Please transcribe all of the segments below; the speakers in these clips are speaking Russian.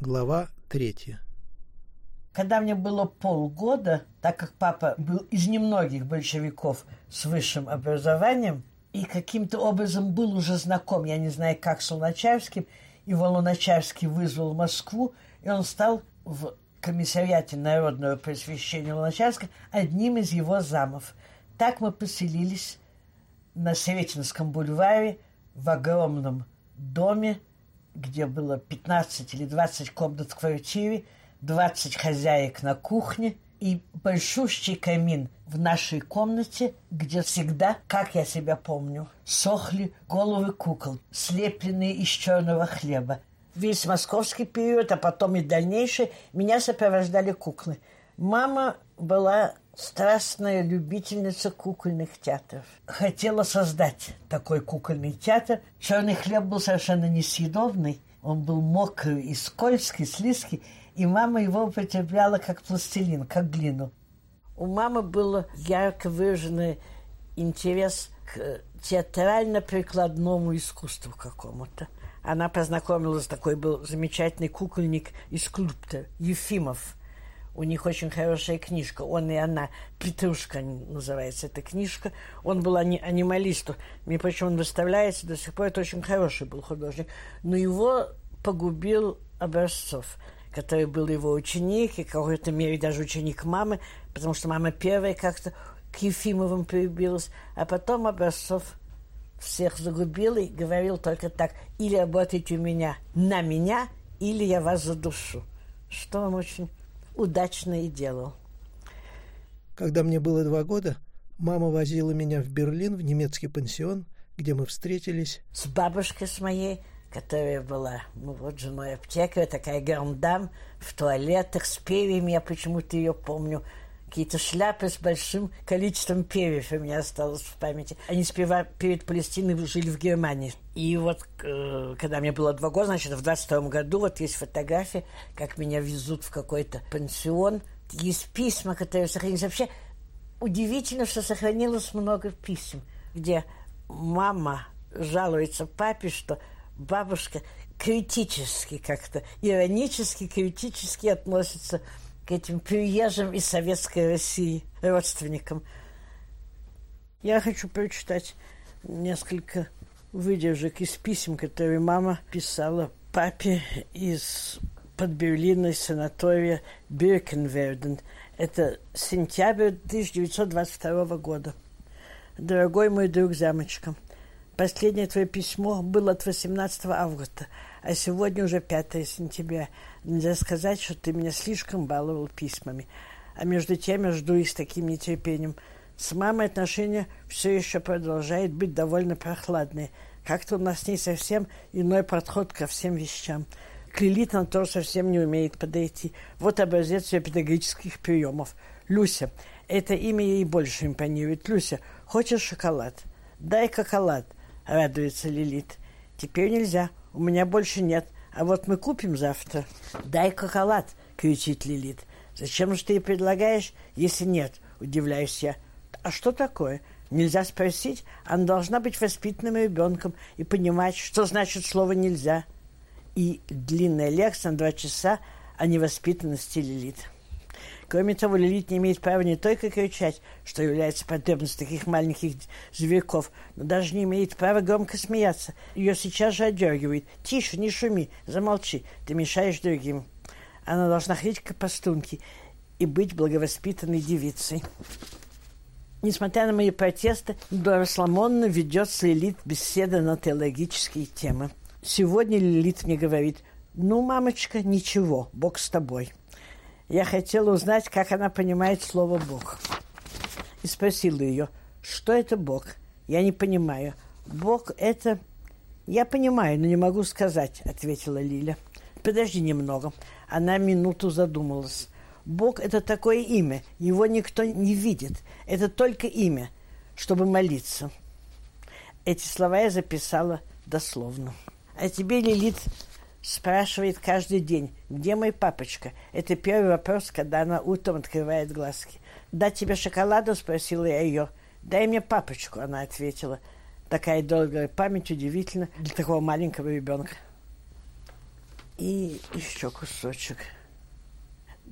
Глава третья. Когда мне было полгода, так как папа был из немногих большевиков с высшим образованием и каким-то образом был уже знаком, я не знаю как, с Луначарским, его Луначарский вызвал в Москву, и он стал в комиссариате народного просвещения Луначарска одним из его замов. Так мы поселились на Сретенском бульваре в огромном доме где было 15 или 20 комнат в квартире, 20 хозяек на кухне и большущий камин в нашей комнате, где всегда, как я себя помню, сохли головы кукол, слепленные из черного хлеба. Весь московский период, а потом и дальнейший, меня сопровождали куклы. Мама была страстная любительница кукольных театров. Хотела создать такой кукольный театр. Черный хлеб был совершенно несъедобный. Он был мокрый и скользкий, слизкий. И мама его употребляла как пластилин, как глину. У мамы был ярко выраженный интерес к театрально-прикладному искусству какому-то. Она познакомилась, такой был замечательный кукольник и скульптор Ефимов – у них очень хорошая книжка. Он и она. «Петрушка» называется эта книжка. Он был ани- анималистом. Между прочим, он выставляется до сих пор. Это очень хороший был художник. Но его погубил Образцов, который был его ученик, и в какой-то мере даже ученик мамы, потому что мама первая как-то к Ефимовым прибилась. А потом Образцов всех загубил и говорил только так. Или работайте у меня на меня, или я вас задушу. Что он очень удачно и делал. Когда мне было два года, мама возила меня в Берлин, в немецкий пансион, где мы встретились. С бабушкой с моей, которая была, ну вот, женой аптекаря, такая грандам, в туалетах с перьями, я почему-то ее помню, какие-то шляпы с большим количеством перьев у меня осталось в памяти. Они сперва перед Палестиной жили в Германии. И вот, э, когда мне было два года, значит, в 22 году, вот есть фотография, как меня везут в какой-то пансион. Есть письма, которые сохранились. Вообще удивительно, что сохранилось много писем, где мама жалуется папе, что бабушка критически как-то, иронически, критически относится к этим приезжим из Советской России родственникам. Я хочу прочитать несколько выдержек из писем, которые мама писала папе из под Берлина, из санатория Биркенверден. Это сентябрь 1922 года. Дорогой мой друг Замочка, последнее твое письмо было от 18 августа – а сегодня уже 5 сентября. Нельзя сказать, что ты меня слишком баловал письмами. А между тем я жду их с таким нетерпением. С мамой отношения все еще продолжает быть довольно прохладные. Как-то у нас с ней совсем иной подход ко всем вещам. К Лилит он тоже совсем не умеет подойти. Вот образец ее педагогических приемов. Люся. Это имя ей больше импонирует. Люся, хочешь шоколад? Дай шоколад, радуется Лилит. Теперь нельзя. У меня больше нет. А вот мы купим завтра. Дай шоколад, кричит Лилит. Зачем же ты ей предлагаешь, если нет? Удивляюсь я. А что такое? Нельзя спросить. Она должна быть воспитанным ребенком и понимать, что значит слово «нельзя». И длинная лекция на два часа о невоспитанности Лилит. Кроме того, Лилит не имеет права не только кричать, что является потребностью таких маленьких зверьков, но даже не имеет права громко смеяться. Ее сейчас же отдергивает. «Тише, не шуми, замолчи, ты мешаешь другим». Она должна ходить к постунке и быть благовоспитанной девицей. Несмотря на мои протесты, Дора Соломоновна ведет с Лилит беседы на теологические темы. Сегодня Лилит мне говорит, «Ну, мамочка, ничего, Бог с тобой». Я хотела узнать, как она понимает слово «Бог». И спросила ее, что это Бог? Я не понимаю. Бог – это... Я понимаю, но не могу сказать, ответила Лиля. Подожди немного. Она минуту задумалась. Бог – это такое имя. Его никто не видит. Это только имя, чтобы молиться. Эти слова я записала дословно. А тебе, Лилит, спрашивает каждый день, где мой папочка? Это первый вопрос, когда она утром открывает глазки. «Дать тебе шоколаду?» – спросила я ее. «Дай мне папочку», – она ответила. Такая долгая память удивительно для такого маленького ребенка. И еще кусочек.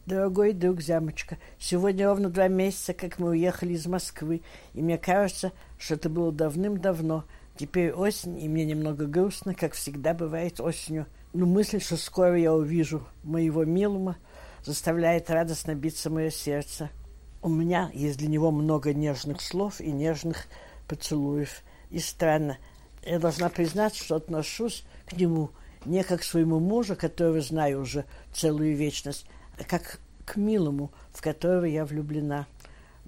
Дорогой друг Замочка, сегодня ровно два месяца, как мы уехали из Москвы, и мне кажется, что это было давным-давно. Теперь осень, и мне немного грустно, как всегда бывает осенью. Но мысль, что скоро я увижу моего милого, заставляет радостно биться мое сердце. У меня есть для него много нежных слов и нежных поцелуев. И странно, я должна признать, что отношусь к нему не как к своему мужу, которого знаю уже целую вечность, а как к милому, в которого я влюблена.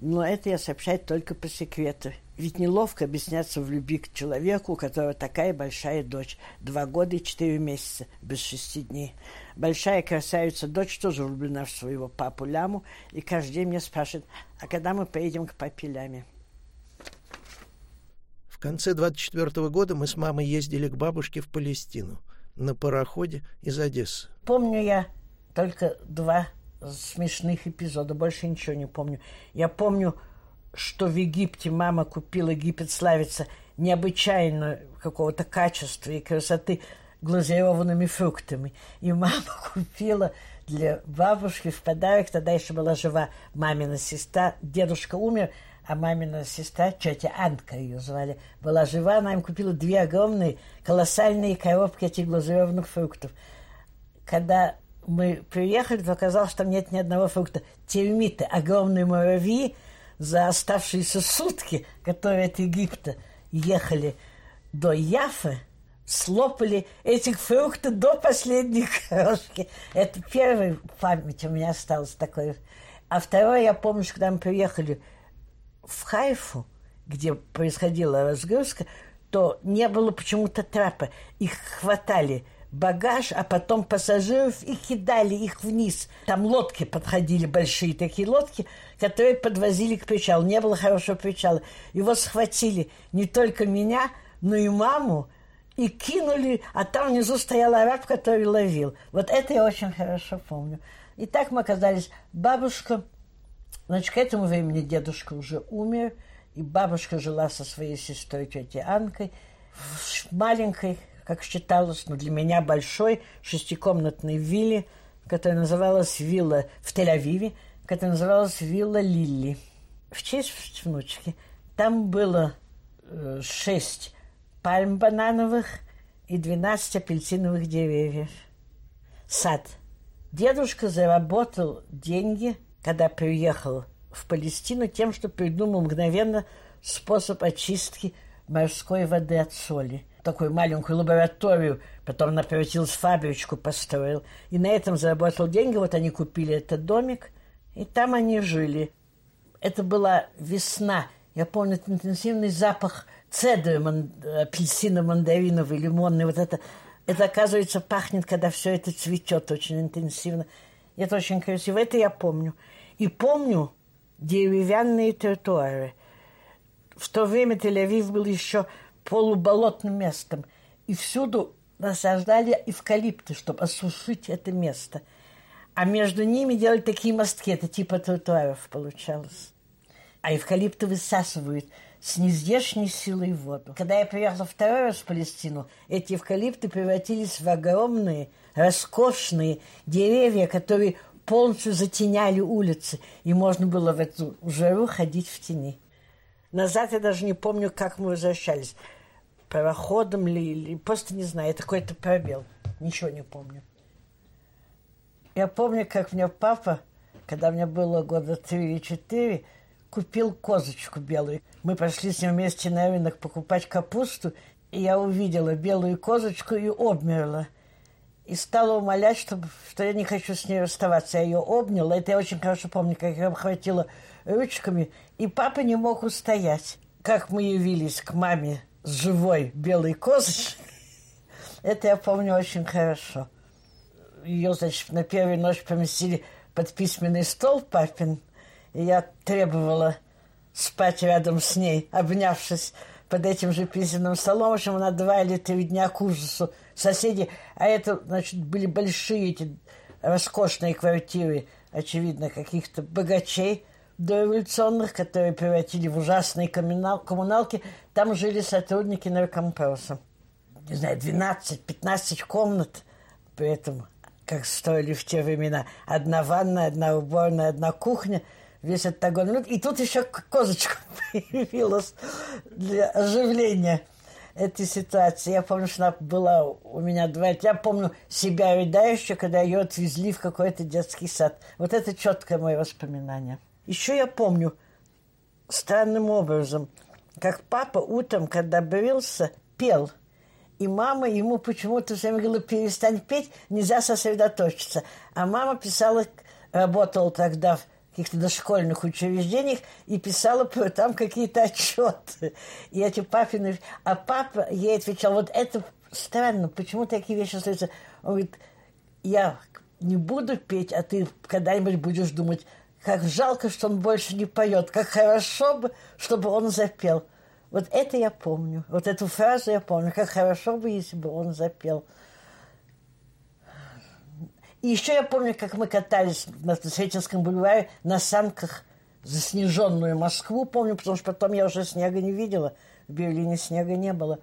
Но это я сообщаю только по секрету. Ведь неловко объясняться в любви к человеку, у которого такая большая дочь. Два года и четыре месяца, без шести дней. Большая красавица дочь тоже влюблена в своего папу Ляму, и каждый день мне спрашивает, а когда мы поедем к папе Ляме? В конце 24 года мы с мамой ездили к бабушке в Палестину на пароходе из Одессы. Помню я только два смешных эпизода, больше ничего не помню. Я помню, что в Египте мама купила, Египет славится необычайно какого-то качества и красоты глазированными фруктами. И мама купила для бабушки в подарок, тогда еще была жива мамина сестра, дедушка умер, а мамина сестра, тетя Анка ее звали, была жива, она им купила две огромные, колоссальные коробки этих глазированных фруктов. Когда мы приехали, то оказалось, что там нет ни одного фрукта. Термиты, огромные муравьи, за оставшиеся сутки, которые от Египта ехали до Яфы, слопали этих фруктов до последней крошки. Это первая память у меня осталась такой. А второе, я помню, что когда мы приехали в Хайфу, где происходила разгрузка, то не было почему-то трапа. Их хватали багаж, а потом пассажиров и кидали их вниз. Там лодки подходили, большие такие лодки, которые подвозили к причалу. Не было хорошего причала. Его схватили не только меня, но и маму, и кинули, а там внизу стоял араб, который ловил. Вот это я очень хорошо помню. И так мы оказались. Бабушка, значит, к этому времени дедушка уже умер, и бабушка жила со своей сестрой, тетей Анкой, в маленькой как считалось, но для меня большой шестикомнатной вилле, которая называлась вилла в Тель-Авиве, которая называлась вилла Лилли. В честь внучки. Там было э, шесть пальм банановых и двенадцать апельсиновых деревьев. Сад. Дедушка заработал деньги, когда приехал в Палестину, тем, что придумал мгновенно способ очистки морской воды от соли – такую маленькую лабораторию, потом она превратилась в фабричку, построил. И на этом заработал деньги. Вот они купили этот домик, и там они жили. Это была весна. Я помню этот интенсивный запах цедры, ман... апельсина, мандариновый, лимонный. Вот это, это, оказывается, пахнет, когда все это цветет очень интенсивно. И это очень красиво. Это я помню. И помню деревянные тротуары. В то время Тель-Авив был еще полуболотным местом. И всюду насаждали эвкалипты, чтобы осушить это место. А между ними делали такие мостки, это типа тротуаров получалось. А эвкалипты высасывают с нездешней силой воду. Когда я приехала второй раз в Палестину, эти эвкалипты превратились в огромные, роскошные деревья, которые полностью затеняли улицы, и можно было в эту жару ходить в тени. Назад я даже не помню, как мы возвращались. Пароходом ли, или просто не знаю. Это какой-то пробел. Ничего не помню. Я помню, как мне папа, когда мне было года три или четыре, купил козочку белую. Мы пошли с ним вместе на рынок покупать капусту, и я увидела белую козочку и обмерла. И стала умолять, чтобы, что я не хочу с ней расставаться. Я ее обняла. Это я очень хорошо помню, как я обхватила ручками, и папа не мог устоять. Как мы явились к маме живой белой козочкой, это я помню очень хорошо. Ее, значит, на первую ночь поместили под письменный стол папин, и я требовала спать рядом с ней, обнявшись под этим же письменным столом. В общем, на два или три дня к ужасу соседи. А это, значит, были большие эти роскошные квартиры, очевидно, каких-то богачей – дореволюционных, которые превратили в ужасные коммунал, коммуналки, там жили сотрудники наркомпроса. Не знаю, 12-15 комнат, при этом как строили в те времена. Одна ванная, одна уборная, одна кухня. Весь октагон. Ну, и тут еще козочка появилась для оживления этой ситуации. Я помню, что она была у меня два. Я помню себя рыдающую, когда ее отвезли в какой-то детский сад. Вот это четкое мое воспоминание. Еще я помню странным образом, как папа утром, когда брился, пел. И мама ему почему-то все время говорила, перестань петь, нельзя сосредоточиться. А мама писала, работала тогда в каких-то дошкольных учреждениях и писала там какие-то отчеты. И эти папины... А папа ей отвечал, вот это странно, почему такие вещи остаются? Он говорит, я не буду петь, а ты когда-нибудь будешь думать, как жалко, что он больше не поет, как хорошо бы, чтобы он запел. Вот это я помню, вот эту фразу я помню, как хорошо бы, если бы он запел. И еще я помню, как мы катались на Сретенском бульваре на санках заснеженную Москву, помню, потому что потом я уже снега не видела. В Берлине снега не было.